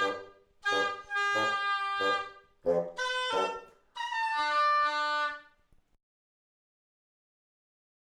Bye.